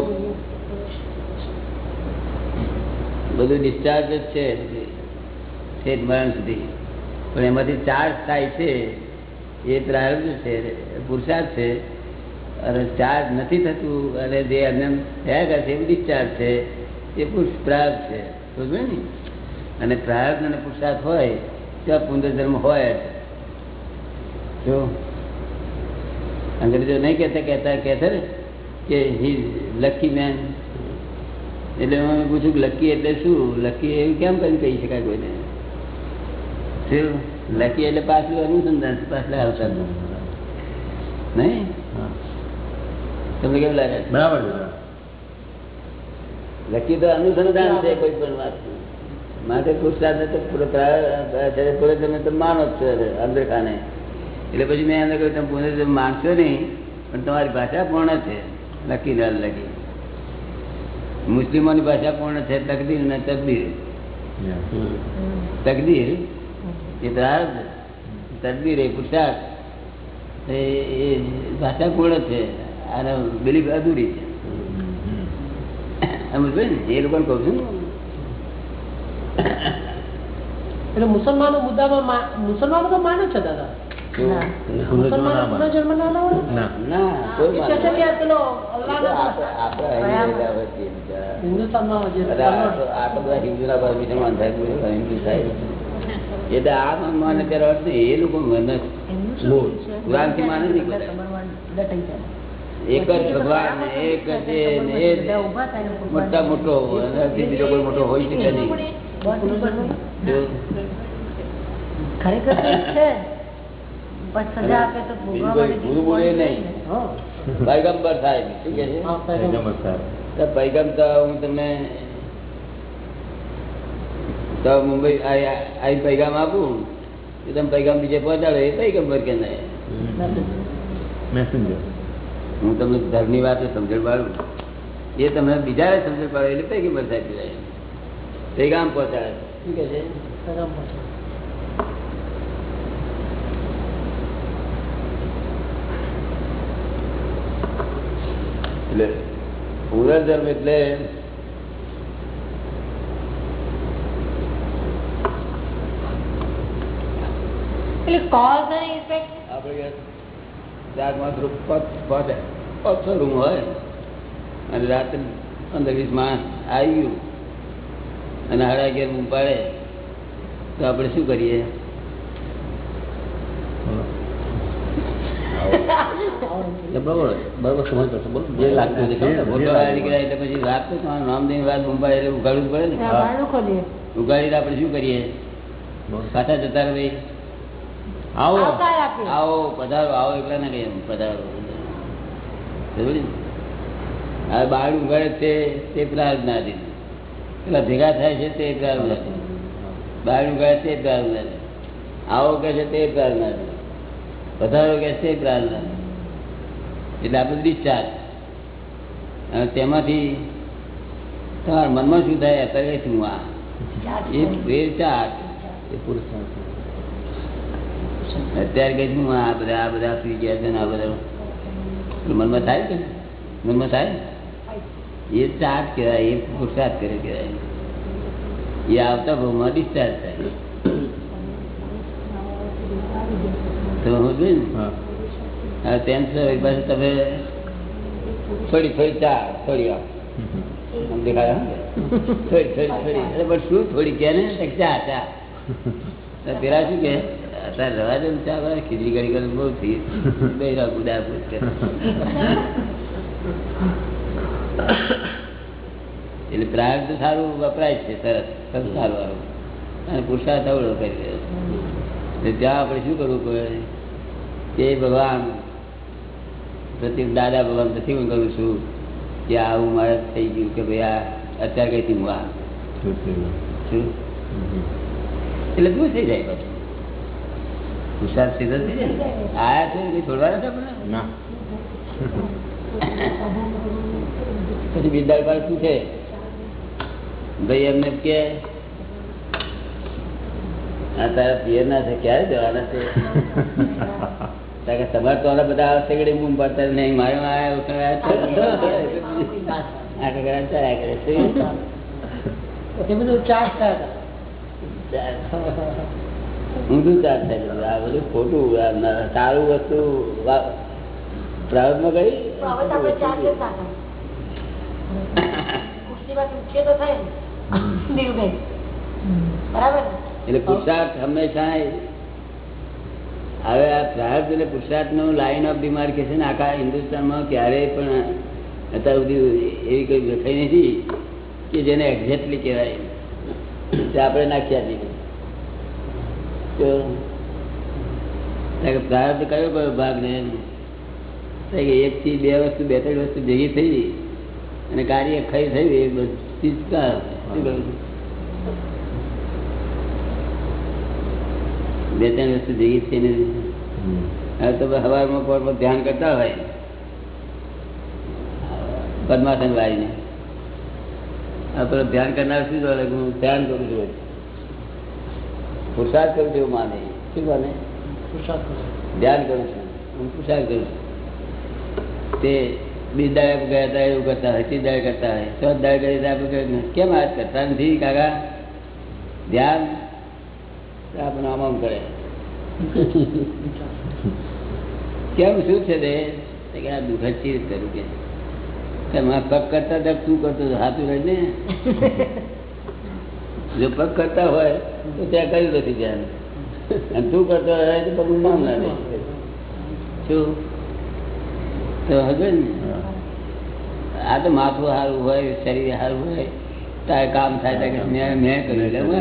બધું ડિસ્ચાર્જ જ છે મરણ સુધી. પણ એમાંથી ચાર્જ થાય છે, એ પ્રારબ્ધ છે પુરુષાર્થ છે, અને ચાર્જ નથી થતું, અને જે અન્ય થયા કરે છે, એ ડિસ્ચાર્જ છે, એ પુરુષ પ્રાર્થ છે. સમજ્યો ને? અને પ્રાર્થ અને પુરુષાર્થ હોય, ત્યાં પુનર્જન્મ હોય જ. જો? અંગ્રેજો નહીં કહેતા કહેતા કહેતા ને, કે હી લકી મેન એટલે હું પૂછું કે લકી એટલે શું? લકી એવું કેમ કરીને કહી શકાય કોઈને? લકી એટલે પાછલું અનુસંધાન પાછલા આવતા નહીં? તમને કેવું લાગે? બરાબર લખી લકી તો અનુસંધાન છે કોઈ પણ વાત. માટે પુરુષાર્થ તો પૂરો પ્રા- તમે તો માનો જ છો અંદર ખાને એટલે પછી મેં એમને કહ્યું તમે પુનર્જન્મ માનશો નહીં પણ તમારી ભાષા પૂર્ણ છે. લકી ના લકી મુસ્લિમોની ભાષા પૂર્ણ છે તકદીર ને તકદીર. તકદીર? એ પ્રાર્થ તકદીર એ પુરુષાર્થ એ ભાષા પૂર્ણ છે. અને બિલીફ અધૂરી છે. સમજ ને એ લોકોને કહું છું એટલે મુસલમાનો મુદ્દામાં મુસલમાનો તો માને છે દાદા. તો- તો હિન્દુ થાય એટલે આ મન માને ત્યારે અર્થ નહીં. એ લોકો મને કુરાનથી માને નહીં બધા. એક જ ભગવાન ને એક જ એ ને એ જ મોટા મોટો એનાથી બીજો કોઈ મોટો હોઈ શકે નહીં? જો. ખરેખર તો એ છે. પણ સજા આપે તો બીજું કોઈ ગુરુ બોલે નહીં. પૈગંબર થાય શું કે છે? હા, પહેલો. પૈગંબર સાહેબ. તો પૈગમ તો હું તમને તો મુંબઈ આઈ પૈગામ આપું એ તમે પૈગામ બીજે પહોંચાડો એ પૈગંબર કે નહીં મેસેન્જર હું તમને ધર્મની વાત સમજણ પાડું. એ તમને બીજા સમજણ પાડો એટલે પૈગંબર સાહેબ કહેવાય પૈગામ પહોંચાડે. શું કે છે. એટલે પૂરા ધર્મ એટલે કોઝ અને ઇફેક્ટ આપણે ચાર પાંચ રૂમ પાંચ પાંચ પાંચસો રૂમ હોય અને રાત્રે પંદર વીસ માણસ આવી ગયું અને હાડા અગિયાર રૂમ પાડે તો આપણે શું કરીએ બરોબર બરોબર સમજ પડશે બોલો જે લાગતું હોય તે કહો ને. મોટો વાળા નીકળ્યા એટલે પછી વાત તો તમારું નામ દઈને વાત મુંબઈ એટલે ઉગાડવું પડે ને બારણું ખોલીએ ઉગાડીને આપણે શું કરીએ પાછા જતા રહે આવો. આવો પધારો આવો એકલા ના કહીએ પધારો. હવે ને? બાળ ઉગાડે છે તે પ્રાર્થ ના દે. પેલા ભેગા થાય છે તે પ્રાર્થ નથી બાળ ઉગાડે તે પ્રાર્થ નથી આવો કહે છે તે પ્રાર્થ દે. પધારો કહે છે તે પ્રાર્થ નથી એટલે આપણે ડિસ્ચાર્જ અને તેમાંથી તમારા મનમાં શું થાય? અત્યારે શું આ? એ ચાર્જ એ પુરુષાર્થ. અત્યારે કઈ હું આ બધા આ બધા સુઈ ગયા છે ને આ બધા? મનમાં થાય કે મનમાં થાય એ ચાર્જ કહેવાય એ પુરસાદ કરે કહેવાય. એ આવતા ભાવમાં ડિસ્ચાર્જ થાય. તમે ને છે થોડી થોડી ચા થોડી આપ આમ થોડી થોડી થોડી. અરે પણ શું થોડી? કે ને? ચા ચા. પેલા શું કે અત્યારે રવા દે ચા ભાઈ ખીચડી ઘડી ઘડી બહુ થઈ બે પૂછ કરે એટલે પ્રાર્થ સારું વપરાય છે તરત સંસ્કાર વાળું અને પુરુષાર્થ અવળો કરી રહ્યો છે એટલે ત્યાં આપણે શું કરવું પડે? કે ભગવાન પ્રતિ દાદા ભગવાન હું કરું છું કે આવું મારે થઈ ગયું કે ભાઈ આ અત્યારે કઈથી હું આ. એટલે શું થઈ જાય પછી પુરુષાર્થ સીધો થઈ જાય ને. આયા છે કઈ છોડવાના છે આપણે ના. પછી બિરદાર પાસે પૂછે ભાઈ એમને કે આ તારા પિયર ના છે ક્યારે જવાના છે? તારે કે તમારે તો ઓલા બધા આવશે કે બૂમ પાડતા નહીં. મારે આ કરે. છે એ બધું ચાર્જ થાય ઊંધું ચાર્જ થાય આ બધું ખોટું સારું વસ્તુ વા- પ્રારંભમાં કરી પણ હવે તો આપણે ચાર કેમ ના થાય? ખુરશીમાંથી ઉઠીએ તો થાય ને. નીરુબેન. બરાબર ને? એટલે પુરુષાર્થ હંમેશા હવે આ પ્રાર્થ એટલે પુરુષાર્થનું લાઈન ઓફ ડિમાર્કેશન આખા હિન્દુસ્તાનમાં ક્યારેય પણ અત્યાર સુધી એવી કોઈ લખાઈ નથી કે જેને એક્ઝેક્ટલી કહેવાય આપણે નાખ્યા નહીં પ્રાર્થ કયો કયો ભાગ ને એક થી બે વસ્તુ, બે ત્રણ વસ્તુ ભેગી થઈ અને કાર્ય ખરી થઈ એ બધી પ્રારબ્ધ. બે ત્રણ વસ્તુ ભેગી થઈને હવે તો હવામાં પોરમાં ધ્યાન કરતા હોય. પદ્માસન વાળીને. આ ધ્યાન કરનાર શું જોડે હું ધ્યાન કરું છું. પુરુષાર્થ કરું છું એવું માને. શું માને? ધ્યાન કરું છું. હું પુરુષાર્થ કરું છું. તે બીજ દાડે ગયા હતા એવું કરતા હોય ત્રીજ દાડે કરતા હોય ચોથ દાડે કરી તો આપણે કહીએ, કેમ આજ કરતા નથી કાકા? ધ્યાન? તો આપણે આમ આમ કરે. કેમ શું છે તે? તો કે આ દુઃખ ચીર કરું કે. કે મારે પગ કરતા હતા તું કરતો હતો હાથું રહી ને? જો પગ કરતા હોય, તો ત્યાં કર્યું નથી ધ્યાન? અને તું કરતો હોય તો પગનું નામ ના રહે શું? તો હવે આ તો માથું સારું હોય, શરીર સારું હોય તારે કામ થાય ત્યારે મેં મેં કર્યું. એટલે હું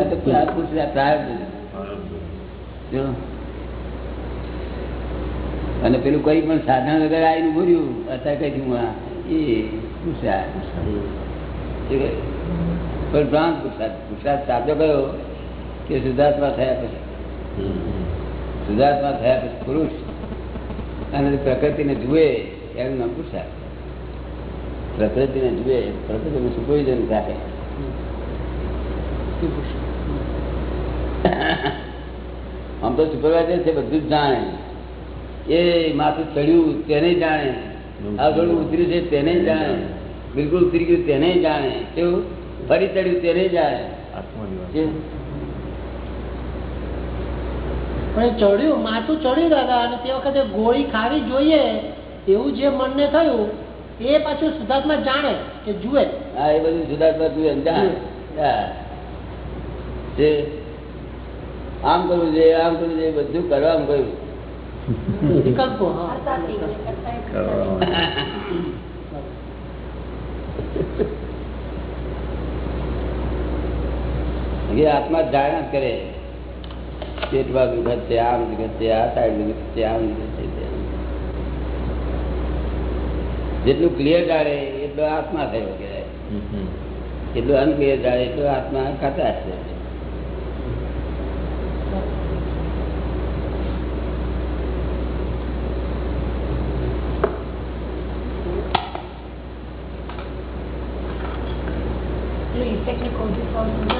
તો અને પેલું કઈ પણ સાધન વગર આવીને ભૂર્યું અત્યારે કઈ હું આ એ પુરુષાર્થ. શું કહ્યું? પણ ભ્રાંત પુરુષાર્થ પુરુષાર્થ સાચો કયો કે શુદ્ધાત્મા થયા પછી. શુદ્ધાત્મા થયા પછી પુરુષ. અને પ્રકૃતિને જુએ એનું નામ પુરુષાર્થ. પ્રકૃતિને જુએ પ્રકૃતિનું સુપરિજન થાય આમ તો સુપરવાઇઝર છે બધું જ જાણે. એ માથું ચડ્યું તેને જાણે. આ ઘણું ઉતર્યું છે તેને જાણે. બિલકુલ ઉતરી ગયું તેને જાણે. કેવું? ફરી ચડ્યું તે રહી જાય. પણ ચડ્યું માથું ચડ્યું દાદા અને તે વખતે ગોળી ખાવી જોઈએ એવું જે મનને થયું એ પાછું સુધાર્થમાં જાણે કે જુએ. હા એ બધું સુધાર્થમાં જુએ જાણે. જે આમ કરવું જોઈએ આમ કરવું જોઈએ બધું કરવામાં કહ્યું વિકલ્પો હા. <laughs> એ આત્મા જાણ્યા કરે. પેટમાં દુખત છે આમ દુખત છે આ સાઈડ દુખત છે આમ દુખત છે જેટલું ક્લિયર જાણે એટલો આત્મા થયો કહેવાય. એટલું અનક્લિયર જાણે એટલો આત્મા કચાશ છે effect ને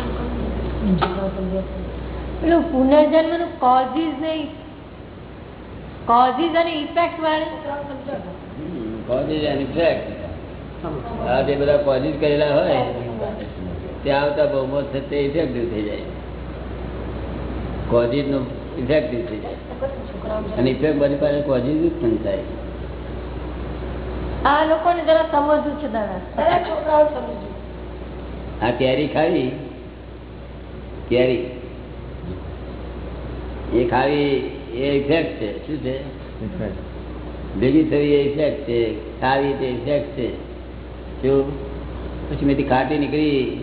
છે. પેલું પુનર્જન્મનું causes ને causes અને ઇફેક્ટ વાળું? કોઝિસ એન્ડ ઇફેક્ટ આ જે બધા કોઝિસ કરેલા હોય તે આવતા બહુ થશે તે ઇફેક્ટિવ થઈ જાય. કોઝિસ નો ઇફેક્ટિવ થઈ જાય. અને ઇફેક્ટ બધી પાસે કોઝિસ ઉત્પન્ન થાય. આ લોકોને જરા સમજવું છે દાદા. દાદા છોકરાઓ સમજવું આ કેરી ખાવી કેરી. એ ખાવી એ ઇફેક્ટ છે. શું છે? ભેગી થવી એ ઇફેક્ટ છે. ખાવી તે ઇફેક્ટ છે. શું પછી મેથી ખાટી નીકળી.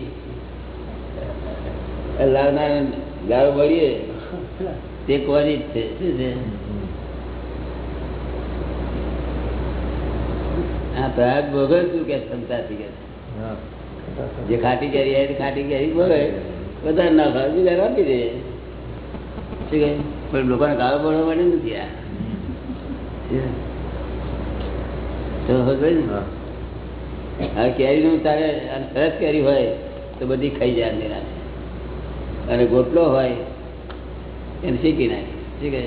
લાવનાર ગાળો બળીએ. તે કોઝિજ છે. શું છે? આ પ્રયાગ ભોગવ શું કે ક્ષમતાથી કે? જે ખાટી કેરી આવે તે ખાટી કેરી ભોગવે. બધા ના ખાવ બીજા આપી દે. શું કહે? પણ લોકોને ગાળો પડવા માટે નથી આ. તો હવે ને હવે કેરીનું તારે સરસ કેરી હોય તો બધી ખાઈ જાય નિરાશ અને ગોટલો હોય એને શીખી નાખે. શું કહે?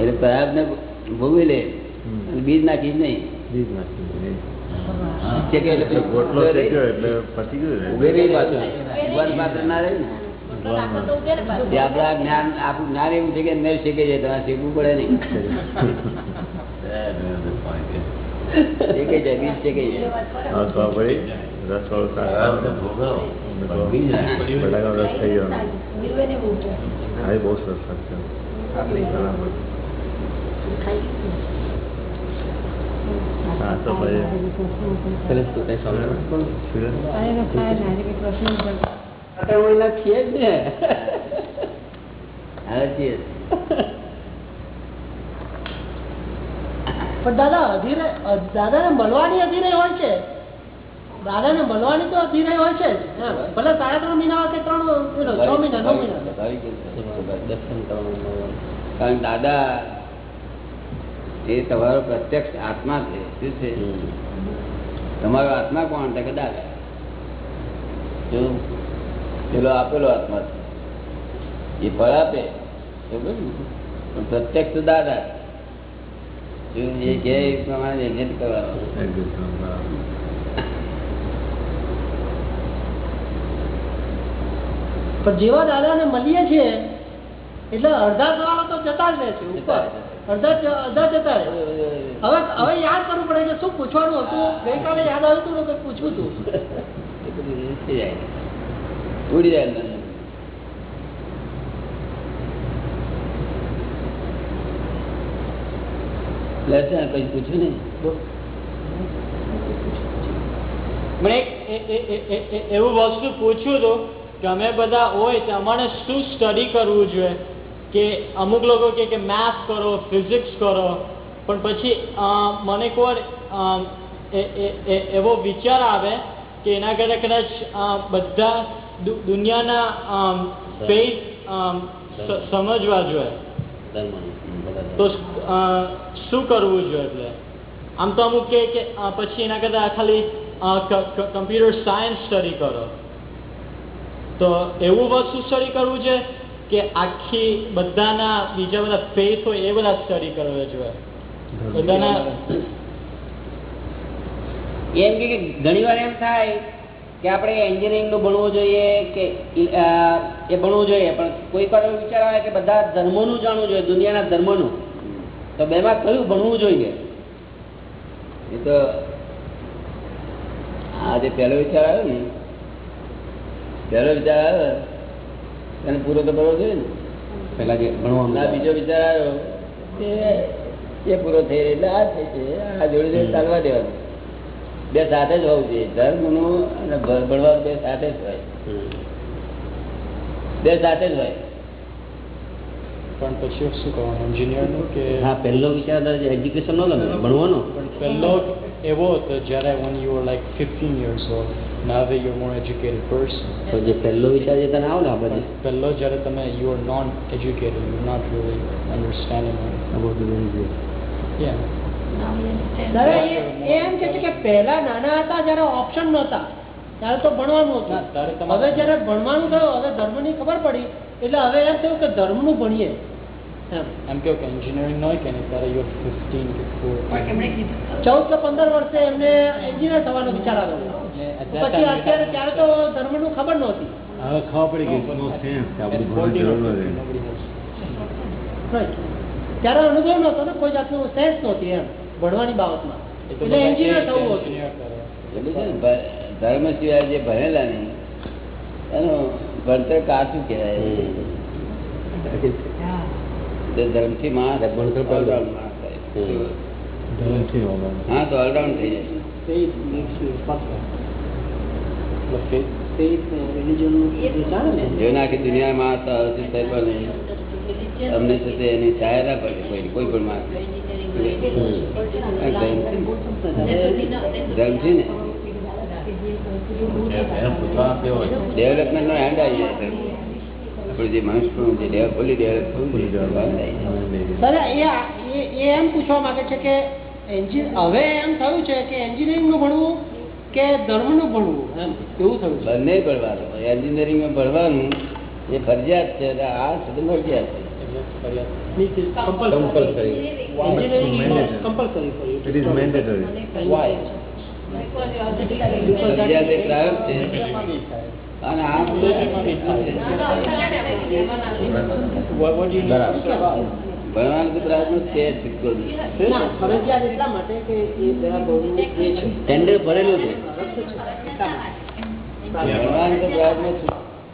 એટલે પ્રયાગ ને ભોગવી લે. અને બીજ નાખી જ નહીં. બીજ નાખી જ્ઞાન આપણું જ્ઞાન એવું છે કે મેં શીખી જાય તમારે શીખવું પડે નહીં. શીખી છે બીજ શીખી રસ વાળો બટાકાનો રસ થઈ ગયો. હા બહુ સરસ લાગશે બરાબર. હા તો ભાઈ સરસ તો કઈ સવાલ સુરેશ ત્રણ મહિના છીએ જ ને હવે છીએ પણ દાદા અધીરે દાદાને મળવાની અધીરે હોય છે દાદાને મળવાની તો અધીરે હોય છે ભલે સાડા ત્રણ મહિના કે ત્રણ છ મહિના નવ મહિના દર્શન કરવાનું કારણ દાદા એ તમારો પ્રત્યક્ષ આત્મા છે. શું છે? તમારો આત્મા કોણ છે? કે દાદા શું? પેલો આપેલો આત્મા છે. એ ફળ આપે. પણ પ્રત્યક્ષ દાદા એ કે એ પ્રમાણે યજ્ઞ કરવાનો. પણ જેવા દાદાને મળીએ છીએ એટલે અડધા સવાલો તો જતા જ રહે છે ઉપર. અડધા અડધા જતા રહે. હવે હવે યાદ કરવું પડે કે શું પૂછવાનું હતું? ગઈકાલે યાદ આવ્યું હતું કે પૂછવું હતું? ઉડી જાય પછી પૂછ્યું નહીં? મને એક એ- એ- એ- એ- એ- એવું વસ્તુ પૂછ્યું હતું કે અમે બધા હોય તો અમારે શું સ્ટડી કરવું જોઈએ? કે અમુક લોકો કે કે મેથ કરો ફિઝિક્સ કરો પણ પછી મને એ- એવો વિચાર આવે કે એના કરતાં કદાચ બધા દુનિયાના ફેથ સમજવા જોઈએ. તો શું કરવું જોઈએ એટલે? આમ તો અમુક કે પછી એના કરતાં ખાલી કમ્પ્યુટર સાયન્સ સ્ટડી કરો. તો એવું વસ્તુ સ્ટડી કરવું છે? કે આખી બધાના બીજા બધા ફેથ હોય એ બધા સ્ટડી કરવા જોઈએ બધાના એમ કે ઘણી વાર એમ થાય કે આપણે એન્જિનિયરિંગ ભણવું જોઈએ કે એ ભણવું જોઈએ, પણ કોઈ વાર વિચાર આવે કે બધા ધર્મોનું જાણવું જોઈએ, દુનિયાના ધર્મોનું. તો બેમાં કયું ભણવું જોઈએ? એ તો આ જે પહેલો વિચાર આવ્યો ને, પહેલો વિચાર આવ્યો એને પૂરો તો કરવો જોઈએ ને. પેલા જે ભણવાનું બીજો વિચાર આવ્યો કે એ પૂરો થઈ રહ્યો એટલે આ થઈ છે આ જોડે જોડે ચાલવા દેવાનું. બે સાથે જ હોવું જોઈએ ધર્મનું અને ભણવાનું બે સાથે જ હોય. બે સાથે જ હોય. પણ પછી શું કરવાનું? એન્જિનિયરનું કે હા પહેલો વિચાર એજ્યુકેશન નો ગમે ભણવાનો. પણ પહેલો એવો હતો જ્યારે when you were like 15 years old. Now that you're more educated person. તો જે પહેલો વિચાર જે તને આવે ને આ પહેલો જ્યારે તમે you are non educated you not really understanding about the. દાદા એ એ એમ કે છે કે પહેલા નાના હતા જ્યારે ઓપ્શન નહોતા. ત્યારે તો ભણવાનું હતું. ત્યારે હવે જ્યારે ભણવાનું થયું હવે ધર્મની ખબર પડી. એટલે હવે એમ થયું કે ધર્મનું ભણીએ. એમ કહો કે એન્જિનિયરિંગ ન હોય કે નહીં ત્યારે you're 15 કે 14 ચૌદ કે પંદર વર્ષે એમને એન્જિનિયર થવાનો વિચાર આવ્યો પછી અત્યારે ત્યારે તો ધર્મનું ખબર નહોતી. હવે ખબર પડી ગઈ નો સેન્સ કે આપણે ભણવાની જરૂર નથી ત્યારે અનુભવ નહોતો ને કોઈ જાતનો સેન્સ નહોતી એમ ભણવાની બાબતમાં. એટલે એન્જિનિયર થવું હતું. ધર્મ સિવાય જે ભણેલા નહીં એનું ભણતર કાચું કહેવાય. ધર્મથી. હા તો ઓલરાઉન્ડ થઈ જાય. જે દુનિયામાં માણસ છે એની છાયા ના પડે કોઈ કોઈ પણ માણસ. ધર્મથી ને. ડેવલપમેન્ટ નો હેન્ડ આવી જાય. જે મનુષ્યનું જે એ એમ પૂછવા માંગે છે કે એન્જિન હવે એમ થયું છે કે એન્જિનિયરિંગ ભણવું કે ધર્મનું ભણવું? એમ એવું થયું બંને ભણવાનું એન્જિનિયરિંગમાં ભણવાનું એ ફરજિયાત છે આ સુધી ફરજિયાત છે. અને આ? ભણવાનું તો પ્રાયોગ છે. સિક્કો જ. ના, ફરજિયાત એટલા માટે કે એ દયા ભાવનું એ છે ટેન્ડર ભરેલું છે. ભણવાનું તો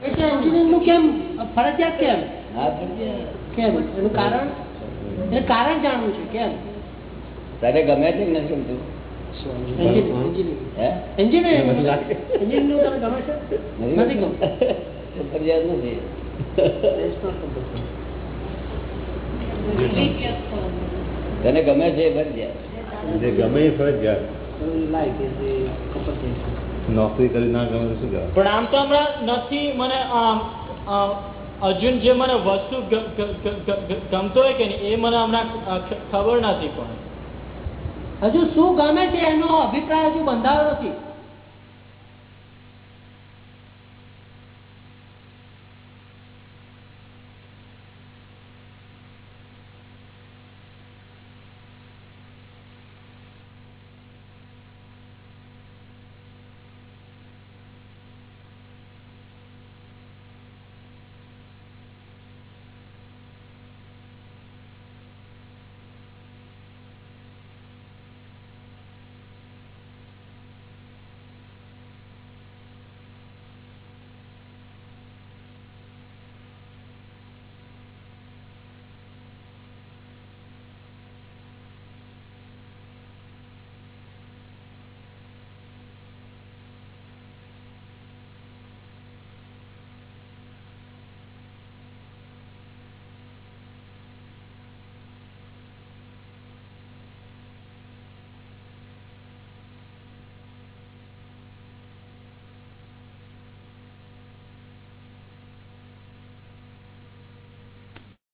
એટલે engineering કેમ? ફરજિયાત કેમ? હા કેમ? એનું કારણ? એનું કારણ જાણવું છે કેમ? તારે ગમે છે નથી ગમતું? તને ગમે છે નથી ગમતું તો ફરજિયાત ગમે એ ફરજિયાત. જે ગમે એ ફરજિયાત. લાઈક ઇઝ કમ્પલસરી નોકરી કરી ના ગમે શું કહેવાય? પણ આમ તો હમણાં નથી મને આમ, અર્જુન જે મને વસ્તુ ગમતો હોય કે નહીં એ મને હમણાં ખબર નથી પણ. હજુ શું ગમે છે એનો અભિપ્રાય હજુ બંધાયો નથી.